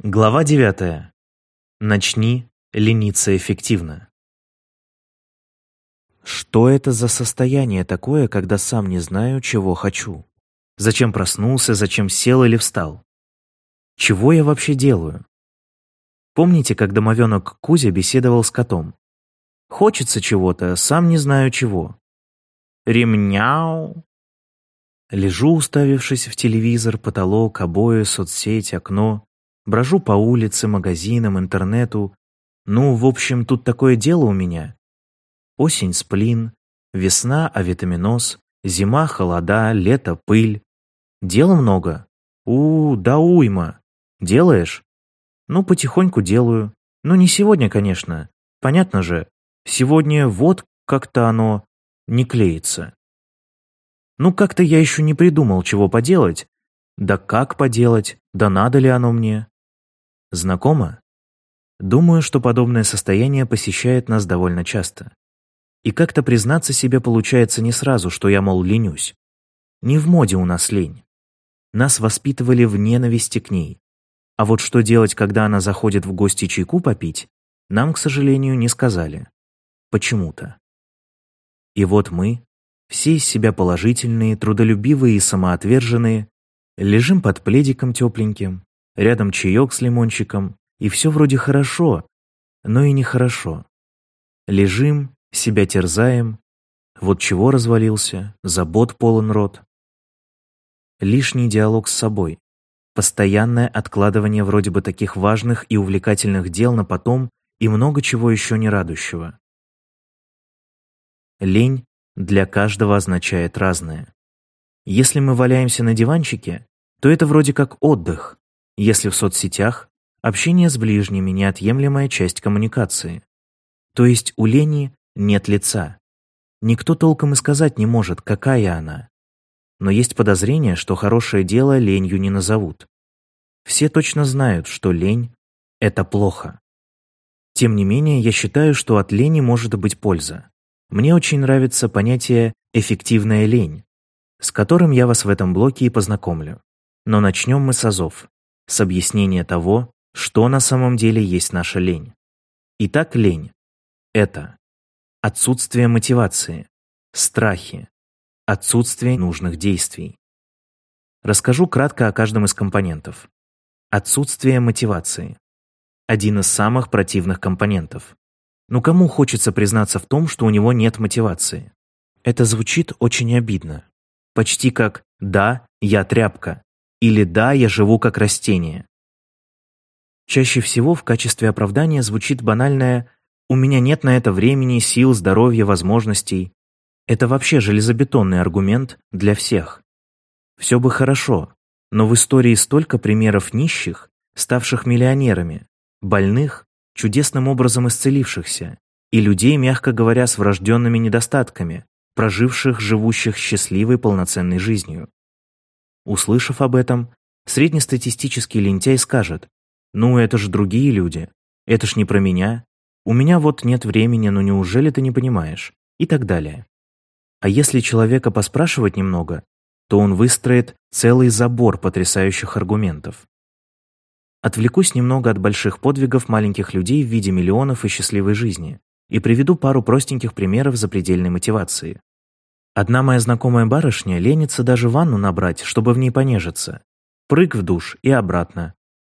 Глава 9. Начни лениться эффективно. Что это за состояние такое, когда сам не знаю, чего хочу? Зачем проснулся, зачем сел или встал? Чего я вообще делаю? Помните, как домовенок Кузя беседовал с котом? Хочется чего-то, сам не знаю чего. Ремняу. Лежу, уставившись в телевизор, потолок, обои, соцсеть, окно. Брожу по улице, магазинам, интернету. Ну, в общем, тут такое дело у меня. Осень – сплин, весна – авитаминоз, зима – холода, лето – пыль. Дела много? У, да уйма. Делаешь? Ну, потихоньку делаю. Ну, не сегодня, конечно. Понятно же. Сегодня вот как-то оно не клеится. Ну, как-то я еще не придумал, чего поделать. Да как поделать? Да надо ли оно мне? Знакомо? Думаю, что подобное состояние посещает нас довольно часто. И как-то признаться себе получается не сразу, что я, мол, ленюсь. Не в моде у нас лень. Нас воспитывали в ненависти к ней. А вот что делать, когда она заходит в гости чайку попить, нам, к сожалению, не сказали. Почему-то. И вот мы, все из себя положительные, трудолюбивые и самоотверженные, лежим под пледиком тепленьким, рядом чаек с лимончиком, и все вроде хорошо, но и нехорошо. Лежим, себя терзаем, вот чего развалился, забот полон рот. Лишний диалог с собой, постоянное откладывание вроде бы таких важных и увлекательных дел на потом и много чего еще не радующего. Лень для каждого означает разное. Если мы валяемся на диванчике, то это вроде как отдых, если в соцсетях общение с ближними – неотъемлемая часть коммуникации. То есть у лени нет лица. Никто толком и сказать не может, какая она. Но есть подозрение, что хорошее дело ленью не назовут. Все точно знают, что лень – это плохо. Тем не менее, я считаю, что от лени может быть польза. Мне очень нравится понятие «эффективная лень», с которым я вас в этом блоке и познакомлю. Но начнем мы с азов с объяснения того, что на самом деле есть наша лень. Итак, лень — это отсутствие мотивации, страхи, отсутствие нужных действий. Расскажу кратко о каждом из компонентов. Отсутствие мотивации. Один из самых противных компонентов. Ну кому хочется признаться в том, что у него нет мотивации? Это звучит очень обидно. Почти как «да, я тряпка», или «да, я живу как растение». Чаще всего в качестве оправдания звучит банальное «у меня нет на это времени, сил, здоровья, возможностей». Это вообще железобетонный аргумент для всех. Все бы хорошо, но в истории столько примеров нищих, ставших миллионерами, больных, чудесным образом исцелившихся, и людей, мягко говоря, с врожденными недостатками, проживших, живущих счастливой полноценной жизнью. Услышав об этом, среднестатистический лентяй скажет, «Ну, это же другие люди, это ж не про меня, у меня вот нет времени, ну неужели ты не понимаешь?» и так далее. А если человека поспрашивать немного, то он выстроит целый забор потрясающих аргументов. Отвлекусь немного от больших подвигов маленьких людей в виде миллионов и счастливой жизни и приведу пару простеньких примеров запредельной мотивации. Одна моя знакомая барышня ленится даже ванну набрать, чтобы в ней понежиться. Прыг в душ и обратно.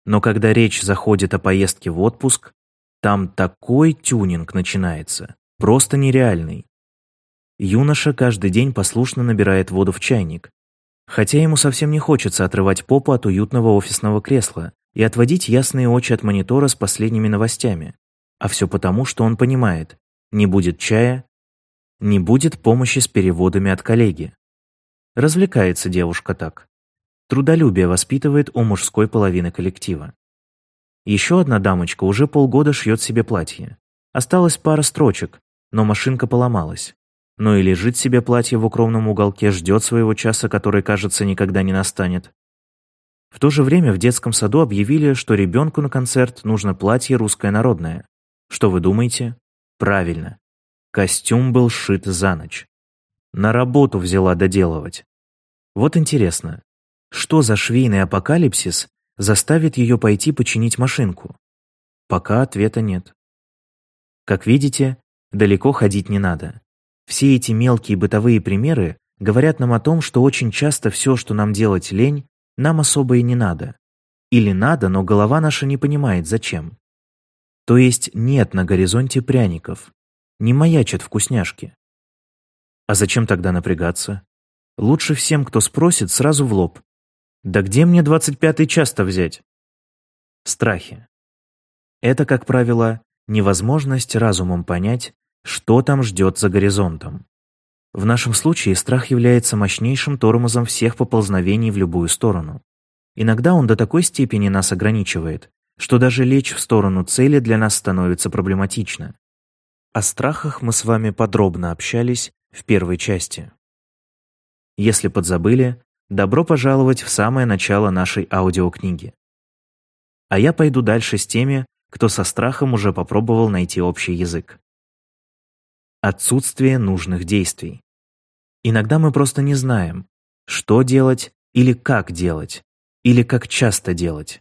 Но когда речь заходит о поездке в отпуск, там такой тюнинг начинается, просто нереальный. Юноша каждый день послушно набирает воду в чайник, хотя ему совсем не хочется отрывать попу от уютного офисного кресла и отводить ясные очи от монитора с последними новостями. А все потому, что он понимает, не будет чая, не будет помощи с переводами от коллеги. Развлекается девушка так. Трудолюбие воспитывает у мужской половины коллектива. Еще одна дамочка уже полгода шьет себе платье. Осталась пара строчек, но машинка поломалась. Ну и лежит себе платье в укромном уголке, ждет своего часа, который, кажется, никогда не настанет. В то же время в детском саду объявили, что ребенку на концерт нужно платье русское народное. Что вы думаете? Правильно. Костюм был сшит за ночь. На работу взяла доделывать. Вот интересно, что за швейный апокалипсис заставит ее пойти починить машинку? Пока ответа нет. Как видите, далеко ходить не надо. Все эти мелкие бытовые примеры говорят нам о том, что очень часто все, что нам делать лень, нам особо и не надо. Или надо, но голова наша не понимает, зачем. То есть нет на горизонте пряников, не маячат вкусняшки. А зачем тогда напрягаться? Лучше всем, кто спросит, сразу в лоб. Да где мне двадцать пятый час-то взять? Страхи. Это, как правило, невозможность разумом понять, что там ждет за горизонтом. В нашем случае страх является мощнейшим тормозом всех поползновений в любую сторону. Иногда он до такой степени нас ограничивает, что даже лечь в сторону цели для нас становится проблематично. О страхах мы с вами подробно общались в первой части. Если подзабыли, добро пожаловать в самое начало нашей аудиокниги. А я пойду дальше с теми, кто со страхом уже попробовал найти общий язык. Отсутствие нужных действий. Иногда мы просто не знаем, что делать или как делать, или как часто делать.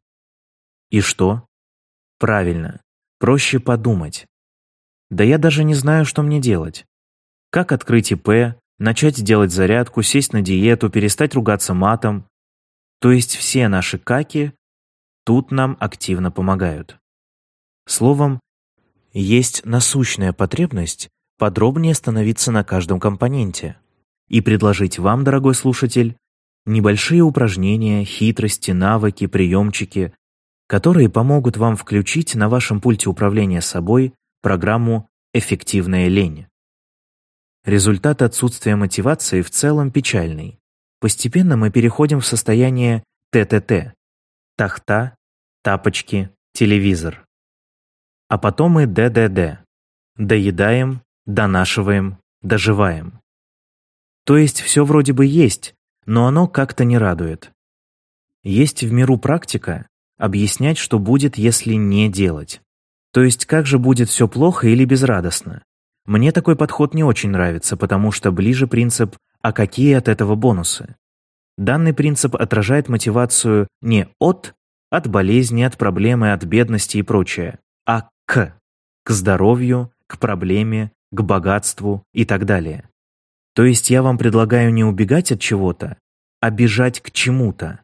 И что? Правильно, проще подумать. Да я даже не знаю, что мне делать. Как открыть ИП, начать делать зарядку, сесть на диету, перестать ругаться матом. То есть все наши каки тут нам активно помогают. Словом, есть насущная потребность подробнее остановиться на каждом компоненте и предложить вам, дорогой слушатель, небольшие упражнения, хитрости, навыки, приемчики, которые помогут вам включить на вашем пульте управления собой программу «Эффективная лень». Результат отсутствия мотивации в целом печальный. Постепенно мы переходим в состояние ТТТ – тахта, тапочки, телевизор. А потом и ДДД – доедаем, донашиваем, доживаем. То есть все вроде бы есть, но оно как-то не радует. Есть в миру практика объяснять, что будет, если не делать. То есть как же будет все плохо или безрадостно. Мне такой подход не очень нравится, потому что ближе принцип «а какие от этого бонусы?». Данный принцип отражает мотивацию не от, от болезни, от проблемы, от бедности и прочее, а к, к здоровью, к проблеме, к богатству и так далее. То есть я вам предлагаю не убегать от чего-то, а бежать к чему-то.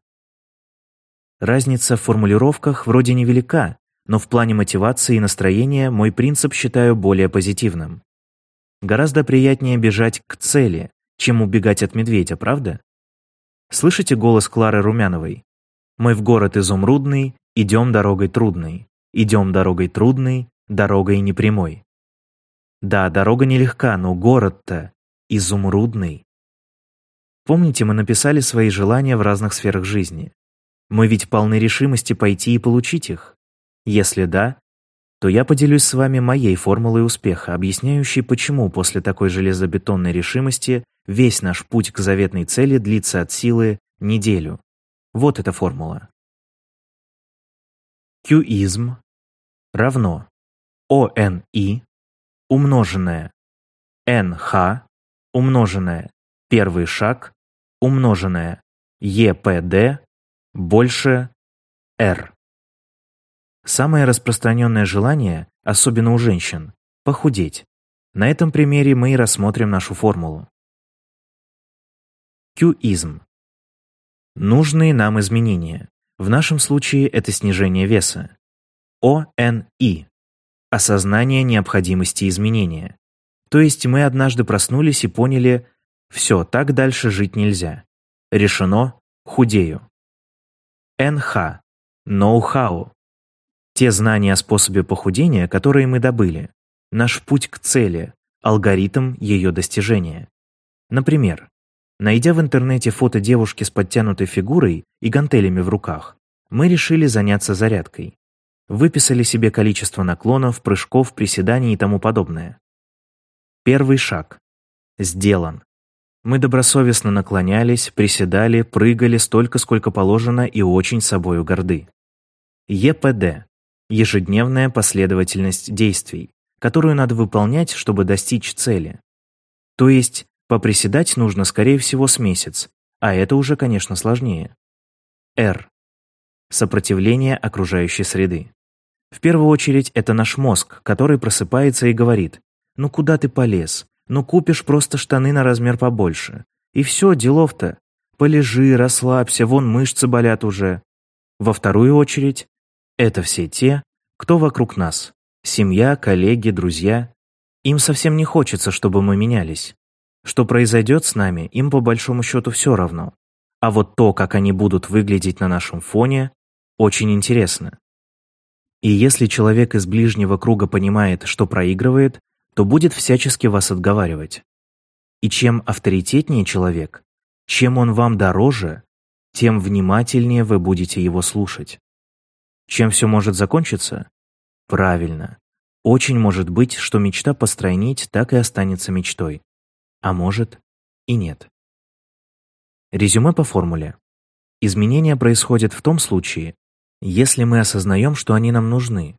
Разница в формулировках вроде невелика, но в плане мотивации и настроения мой принцип считаю более позитивным. Гораздо приятнее бежать к цели, чем убегать от медведя, правда? Слышите голос Клары Румяновой? «Мы в город изумрудный, идем дорогой трудной, идем дорогой трудной, дорогой непрямой». Да, дорога нелегка, но город-то изумрудный. Помните, мы написали свои желания в разных сферах жизни. Мы ведь полны решимости пойти и получить их. Если да, то я поделюсь с вами моей формулой успеха, объясняющей, почему после такой железобетонной решимости весь наш путь к заветной цели длится от силы неделю. Вот эта формула. Qism равно ONI умноженное NH умноженное первый шаг умноженное EPD больше R. Самое распространенное желание, особенно у женщин, похудеть. На этом примере мы и рассмотрим нашу формулу. Qism. Нужные нам изменения. В нашем случае это снижение веса. ONI осознание необходимости изменения. То есть мы однажды проснулись и поняли, все, так дальше жить нельзя. Решено, худею. НХ. Ноу-хау. Те знания о способе похудения, которые мы добыли. Наш путь к цели, алгоритм ее достижения. Например, найдя в интернете фото девушки с подтянутой фигурой и гантелями в руках, мы решили заняться зарядкой выписали себе количество наклонов, прыжков, приседаний и тому подобное. Первый шаг. Сделан. Мы добросовестно наклонялись, приседали, прыгали столько, сколько положено и очень собою горды. ЕПД – ежедневная последовательность действий, которую надо выполнять, чтобы достичь цели. То есть, поприседать нужно, скорее всего, с месяц, а это уже, конечно, сложнее. Р сопротивление окружающей среды. В первую очередь это наш мозг, который просыпается и говорит «Ну куда ты полез? Ну купишь просто штаны на размер побольше. И все, делов-то. Полежи, расслабься, вон мышцы болят уже». Во вторую очередь это все те, кто вокруг нас. Семья, коллеги, друзья. Им совсем не хочется, чтобы мы менялись. Что произойдет с нами, им по большому счету все равно. А вот то, как они будут выглядеть на нашем фоне, очень интересно. И если человек из ближнего круга понимает, что проигрывает, то будет всячески вас отговаривать. И чем авторитетнее человек, чем он вам дороже, тем внимательнее вы будете его слушать. Чем все может закончиться? Правильно. Очень может быть, что мечта постройнить так и останется мечтой. А может и нет. Резюме по формуле. Изменения происходят в том случае, если мы осознаем, что они нам нужны.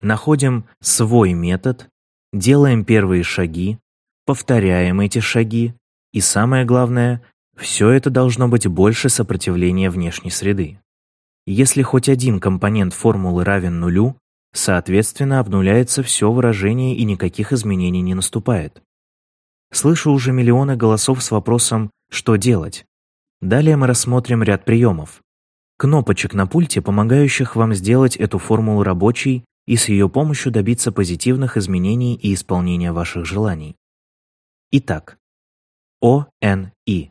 Находим свой метод, делаем первые шаги, повторяем эти шаги, и самое главное, все это должно быть больше сопротивления внешней среды. Если хоть один компонент формулы равен нулю, соответственно, обнуляется все выражение и никаких изменений не наступает. Слышу уже миллионы голосов с вопросом «что делать?». Далее мы рассмотрим ряд приемов. Кнопочек на пульте, помогающих вам сделать эту формулу рабочей и с ее помощью добиться позитивных изменений и исполнения ваших желаний. Итак, ОНИ.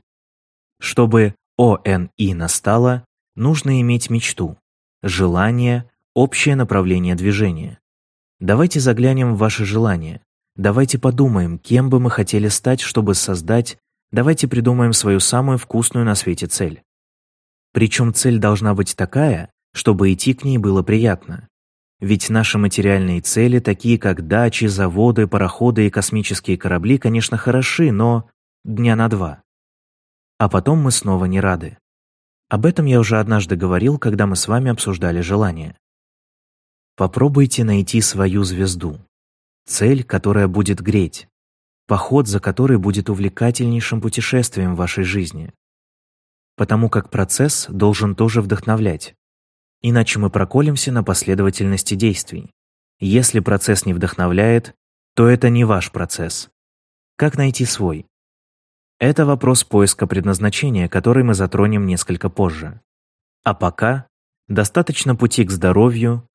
Чтобы ОНИ настало, нужно иметь мечту, желание, общее направление движения. Давайте заглянем в ваши желания. Давайте подумаем, кем бы мы хотели стать, чтобы создать, давайте придумаем свою самую вкусную на свете цель. Причем цель должна быть такая, чтобы идти к ней было приятно. Ведь наши материальные цели, такие как дачи, заводы, пароходы и космические корабли, конечно, хороши, но дня на два. А потом мы снова не рады. Об этом я уже однажды говорил, когда мы с вами обсуждали желания. Попробуйте найти свою звезду. Цель, которая будет греть. Поход, за который будет увлекательнейшим путешествием в вашей жизни. Потому как процесс должен тоже вдохновлять. Иначе мы проколемся на последовательности действий. Если процесс не вдохновляет, то это не ваш процесс. Как найти свой? Это вопрос поиска предназначения, который мы затронем несколько позже. А пока достаточно пути к здоровью,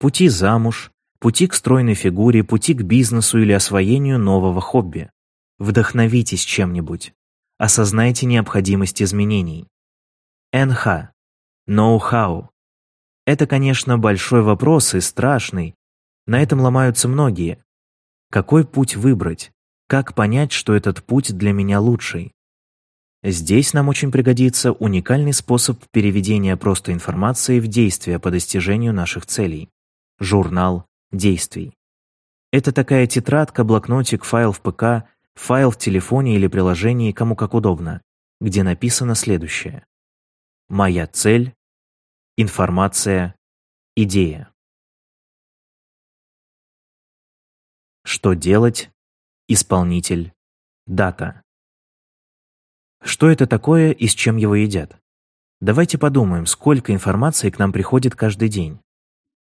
пути замуж, пути к стройной фигуре, пути к бизнесу или освоению нового хобби. Вдохновитесь чем-нибудь. Осознайте необходимость изменений. НХ. Ноу-хау. Это, конечно, большой вопрос и страшный. На этом ломаются многие. Какой путь выбрать? Как понять, что этот путь для меня лучший? Здесь нам очень пригодится уникальный способ переведения просто информации в действия по достижению наших целей. Журнал действий. Это такая тетрадка, блокнотик, файл в ПК, файл в телефоне или приложении, кому как удобно, где написано следующее. Моя цель, информация, идея. Что делать, исполнитель, дата. Что это такое и с чем его едят? Давайте подумаем, сколько информации к нам приходит каждый день.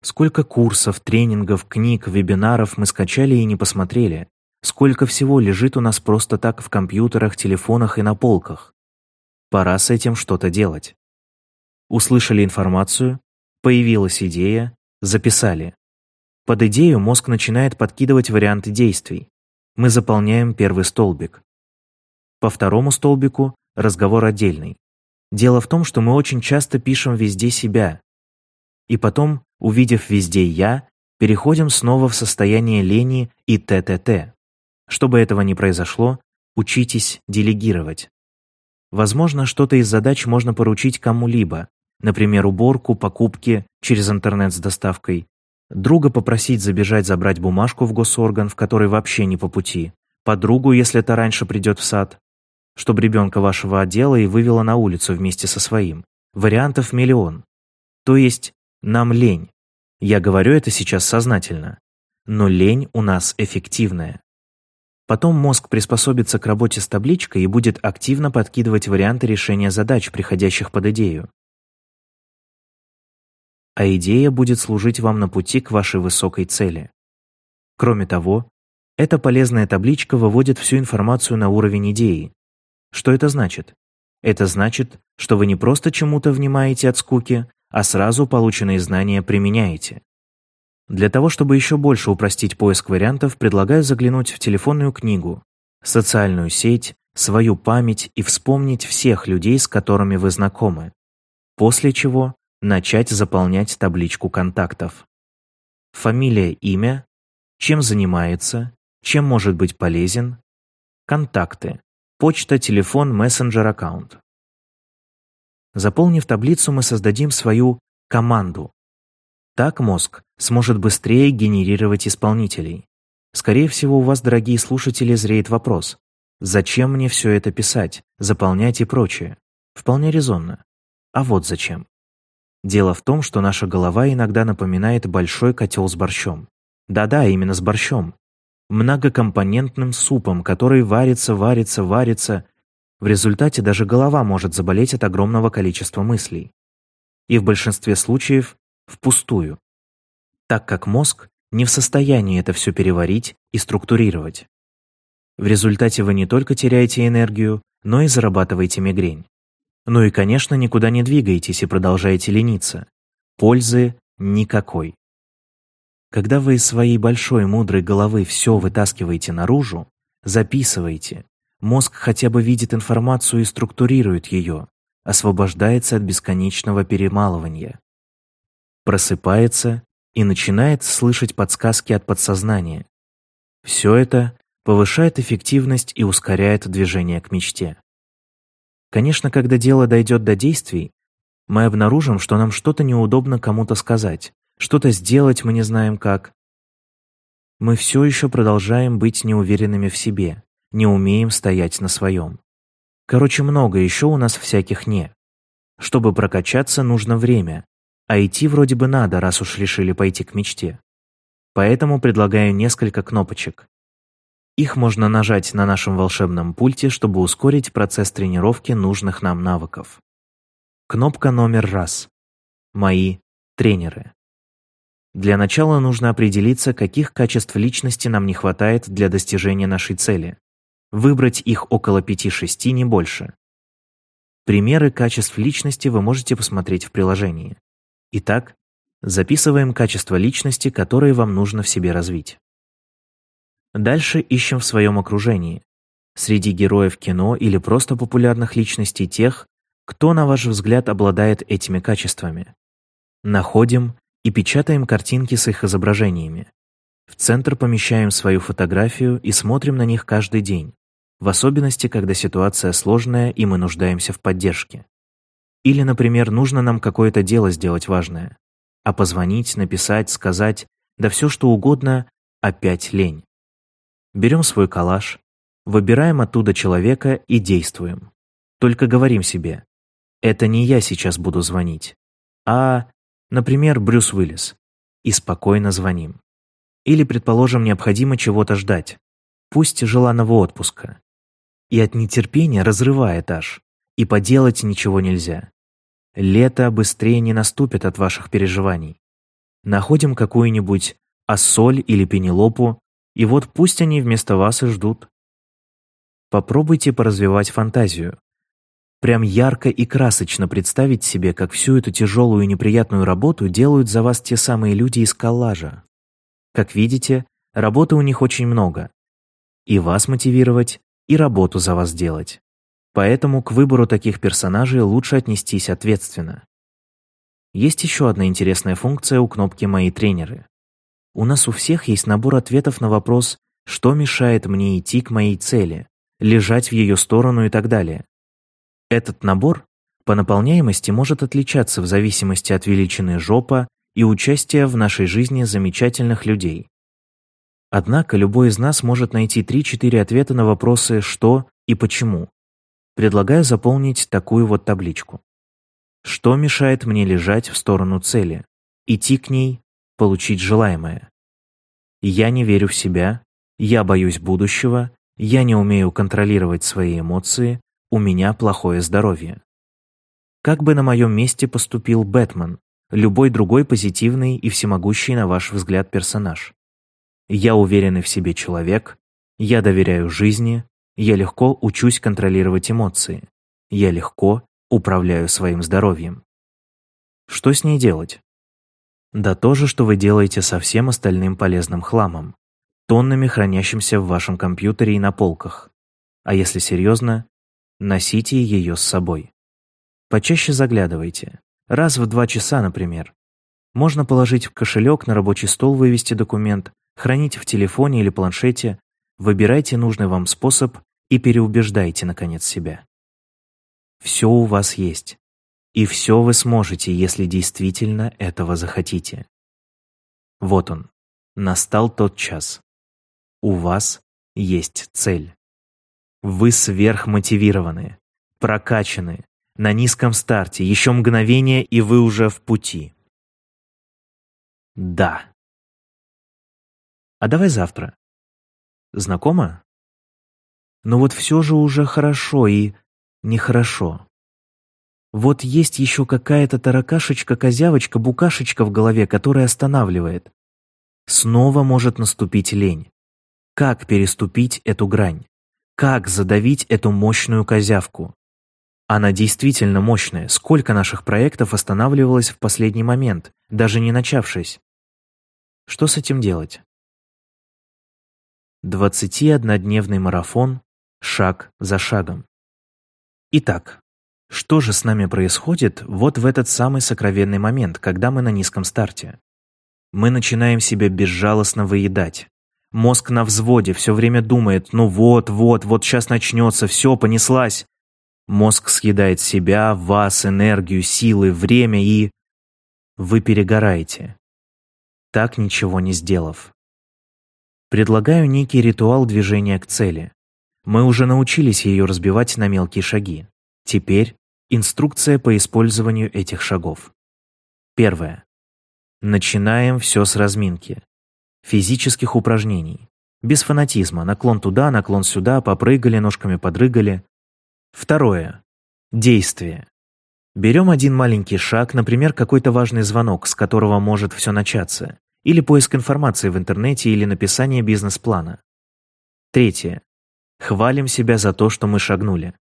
Сколько курсов, тренингов, книг, вебинаров мы скачали и не посмотрели. Сколько всего лежит у нас просто так в компьютерах, телефонах и на полках. Пора с этим что-то делать. Услышали информацию, появилась идея, записали. Под идею мозг начинает подкидывать варианты действий мы заполняем первый столбик. По второму столбику разговор отдельный. Дело в том, что мы очень часто пишем везде себя. И потом, увидев везде «я», переходим снова в состояние лени и ТТТ. Чтобы этого не произошло, учитесь делегировать. Возможно, что-то из задач можно поручить кому-либо, например, уборку, покупки через интернет с доставкой, Друга попросить забежать забрать бумажку в госорган, в который вообще не по пути. Подругу, если та раньше придет в сад. Чтобы ребенка вашего отдела и вывела на улицу вместе со своим. Вариантов миллион. То есть нам лень. Я говорю это сейчас сознательно. Но лень у нас эффективная. Потом мозг приспособится к работе с табличкой и будет активно подкидывать варианты решения задач, приходящих под идею. А идея будет служить вам на пути к вашей высокой цели. Кроме того, эта полезная табличка выводит всю информацию на уровень идеи. Что это значит? Это значит, что вы не просто чему-то внимаете от скуки, а сразу полученные знания применяете. Для того, чтобы еще больше упростить поиск вариантов, предлагаю заглянуть в телефонную книгу, социальную сеть, свою память и вспомнить всех людей, с которыми вы знакомы. После чего начать заполнять табличку контактов. Фамилия, имя, чем занимается, чем может быть полезен, контакты, почта, телефон, мессенджер, аккаунт. Заполнив таблицу, мы создадим свою команду. Так мозг сможет быстрее генерировать исполнителей. Скорее всего, у вас, дорогие слушатели, зреет вопрос. Зачем мне все это писать, заполнять и прочее? Вполне резонно. А вот зачем. Дело в том, что наша голова иногда напоминает большой котел с борщом. Да-да, именно с борщом. Многокомпонентным супом, который варится, варится, варится, в результате даже голова может заболеть от огромного количества мыслей. И в большинстве случаев впустую, так как мозг не в состоянии это все переварить и структурировать. В результате вы не только теряете энергию, но и зарабатываете мигрень. Ну и, конечно, никуда не двигаетесь и продолжаете лениться. Пользы никакой. Когда вы из своей большой мудрой головы все вытаскиваете наружу, записываете, Мозг хотя бы видит информацию и структурирует ее, освобождается от бесконечного перемалывания. Просыпается и начинает слышать подсказки от подсознания. Все это повышает эффективность и ускоряет движение к мечте. Конечно, когда дело дойдет до действий, мы обнаружим, что нам что-то неудобно кому-то сказать, что-то сделать мы не знаем как. Мы все еще продолжаем быть неуверенными в себе, не умеем стоять на своем. Короче, много еще у нас всяких «не». Чтобы прокачаться, нужно время, а идти вроде бы надо, раз уж решили пойти к мечте. Поэтому предлагаю несколько кнопочек. Их можно нажать на нашем волшебном пульте, чтобы ускорить процесс тренировки нужных нам навыков. Кнопка номер раз. Мои тренеры. Для начала нужно определиться, каких качеств личности нам не хватает для достижения нашей цели. Выбрать их около 5-6, не больше. Примеры качеств личности вы можете посмотреть в приложении. Итак, записываем качества личности, которые вам нужно в себе развить. Дальше ищем в своем окружении. Среди героев кино или просто популярных личностей тех, кто, на ваш взгляд, обладает этими качествами. Находим и печатаем картинки с их изображениями. В центр помещаем свою фотографию и смотрим на них каждый день в особенности, когда ситуация сложная и мы нуждаемся в поддержке. Или, например, нужно нам какое-то дело сделать важное, а позвонить, написать, сказать, да все что угодно, опять лень. Берем свой коллаж, выбираем оттуда человека и действуем. Только говорим себе, это не я сейчас буду звонить, а, например, Брюс Уиллис, и спокойно звоним. Или, предположим, необходимо чего-то ждать, пусть желанного отпуска, и от нетерпения разрывает аж, и поделать ничего нельзя. Лето быстрее не наступит от ваших переживаний. Находим какую-нибудь Ассоль или Пенелопу, и вот пусть они вместо вас и ждут. Попробуйте поразвивать фантазию. Прям ярко и красочно представить себе, как всю эту тяжелую и неприятную работу делают за вас те самые люди из коллажа. Как видите, работы у них очень много. И вас мотивировать, и работу за вас делать. Поэтому к выбору таких персонажей лучше отнестись ответственно. Есть еще одна интересная функция у кнопки «Мои тренеры». У нас у всех есть набор ответов на вопрос «Что мешает мне идти к моей цели?», «Лежать в ее сторону» и так далее. Этот набор по наполняемости может отличаться в зависимости от величины жопа и участия в нашей жизни замечательных людей. Однако любой из нас может найти 3-4 ответа на вопросы «что» и «почему». Предлагаю заполнить такую вот табличку. Что мешает мне лежать в сторону цели? Идти к ней, получить желаемое. Я не верю в себя, я боюсь будущего, я не умею контролировать свои эмоции, у меня плохое здоровье. Как бы на моем месте поступил Бэтмен, любой другой позитивный и всемогущий на ваш взгляд персонаж. Я уверенный в себе человек, я доверяю жизни, я легко учусь контролировать эмоции, я легко управляю своим здоровьем. Что с ней делать? Да то же, что вы делаете со всем остальным полезным хламом, тоннами хранящимся в вашем компьютере и на полках. А если серьезно, носите ее с собой. Почаще заглядывайте. Раз в два часа, например. Можно положить в кошелек, на рабочий стол вывести документ, хранить в телефоне или планшете, выбирайте нужный вам способ и переубеждайте, наконец, себя. Все у вас есть. И все вы сможете, если действительно этого захотите. Вот он. Настал тот час. У вас есть цель. Вы сверхмотивированы, прокачаны, на низком старте, еще мгновение, и вы уже в пути. Да. А давай завтра. Знакомо? Но вот все же уже хорошо и нехорошо. Вот есть еще какая-то таракашечка, козявочка, букашечка в голове, которая останавливает. Снова может наступить лень. Как переступить эту грань? Как задавить эту мощную козявку? Она действительно мощная. Сколько наших проектов останавливалось в последний момент, даже не начавшись? Что с этим делать? 21-дневный марафон, шаг за шагом. Итак, что же с нами происходит вот в этот самый сокровенный момент, когда мы на низком старте? Мы начинаем себя безжалостно выедать. Мозг на взводе, все время думает, ну вот, вот, вот сейчас начнется, все, понеслась. Мозг съедает себя, вас, энергию, силы, время и... Вы перегораете. Так ничего не сделав. Предлагаю некий ритуал движения к цели. Мы уже научились ее разбивать на мелкие шаги. Теперь Инструкция по использованию этих шагов. Первое. Начинаем все с разминки. Физических упражнений. Без фанатизма. Наклон туда, наклон сюда, попрыгали, ножками подрыгали. Второе. Действие. Берем один маленький шаг, например, какой-то важный звонок, с которого может все начаться, или поиск информации в интернете, или написание бизнес-плана. Третье. Хвалим себя за то, что мы шагнули.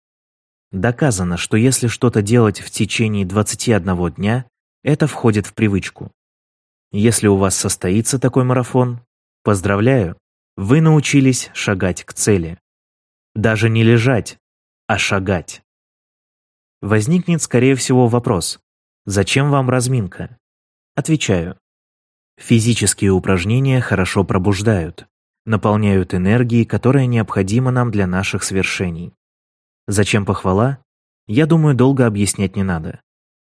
Доказано, что если что-то делать в течение 21 дня, это входит в привычку. Если у вас состоится такой марафон, поздравляю, вы научились шагать к цели. Даже не лежать, а шагать. Возникнет, скорее всего, вопрос, зачем вам разминка? Отвечаю. Физические упражнения хорошо пробуждают, наполняют энергией, которая необходима нам для наших свершений. Зачем похвала? Я думаю, долго объяснять не надо.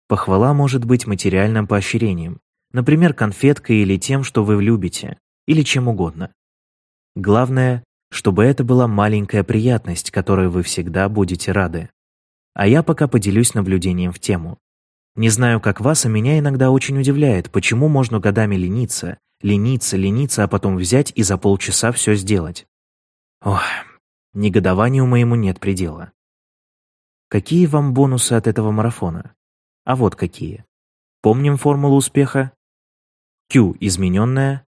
Похвала может быть материальным поощрением, например, конфеткой или тем, что вы любите, или чем угодно. Главное, чтобы это была маленькая приятность, которой вы всегда будете рады. А я пока поделюсь наблюдением в тему. Не знаю, как вас, а меня иногда очень удивляет, почему можно годами лениться, лениться, лениться, а потом взять и за полчаса все сделать. Ох, негодованию моему нет предела. Какие вам бонусы от этого марафона? А вот какие. Помним формулу успеха? Q измененное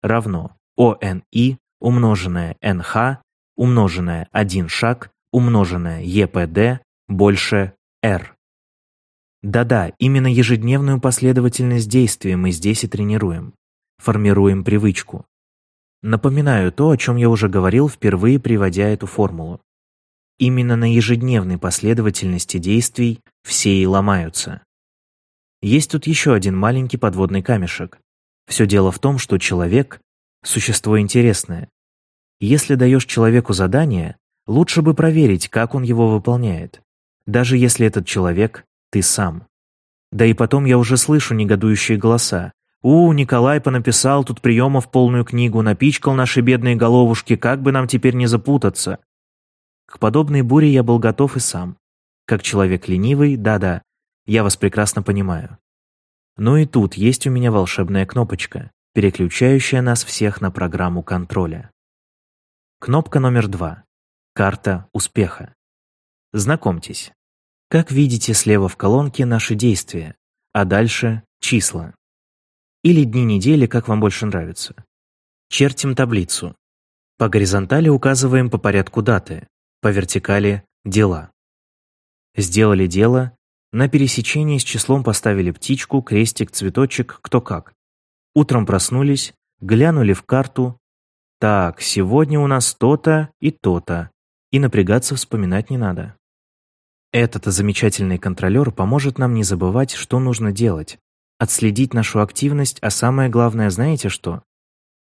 равно ONI умноженное NH умноженное 1 шаг умноженное EPD больше R. Да-да, именно ежедневную последовательность действий мы здесь и тренируем. Формируем привычку. Напоминаю то, о чем я уже говорил, впервые приводя эту формулу. Именно на ежедневной последовательности действий все и ломаются. Есть тут еще один маленький подводный камешек. Все дело в том, что человек – существо интересное. Если даешь человеку задание, лучше бы проверить, как он его выполняет, даже если этот человек – ты сам. Да и потом я уже слышу негодующие голоса. «У, Николай понаписал тут приемов полную книгу, напичкал наши бедные головушки, как бы нам теперь не запутаться?» К подобной буре я был готов и сам. Как человек ленивый, да-да, я вас прекрасно понимаю. Но и тут есть у меня волшебная кнопочка, переключающая нас всех на программу контроля. Кнопка номер два. Карта успеха. Знакомьтесь. Как видите слева в колонке наши действия, а дальше Числа. Или дни недели, как вам больше нравится. Чертим таблицу. По горизонтали указываем по порядку даты, по вертикали – дела. Сделали дело, на пересечении с числом поставили птичку, крестик, цветочек, кто как. Утром проснулись, глянули в карту. Так, сегодня у нас то-то и то-то. И напрягаться вспоминать не надо. Этот замечательный контролер поможет нам не забывать, что нужно делать, отследить нашу активность, а самое главное, знаете что?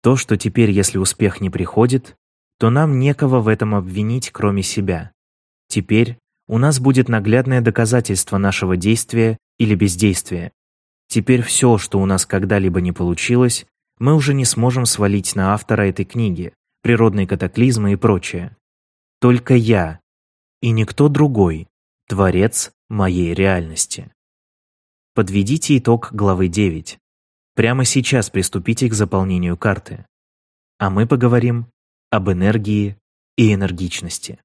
То, что теперь, если успех не приходит, то нам некого в этом обвинить, кроме себя. Теперь у нас будет наглядное доказательство нашего действия или бездействия. Теперь все, что у нас когда-либо не получилось, мы уже не сможем свалить на автора этой книги, природные катаклизмы и прочее. Только я и никто другой Творец моей реальности. Подведите итог главы 9. Прямо сейчас приступите к заполнению карты. А мы поговорим об энергии и энергичности.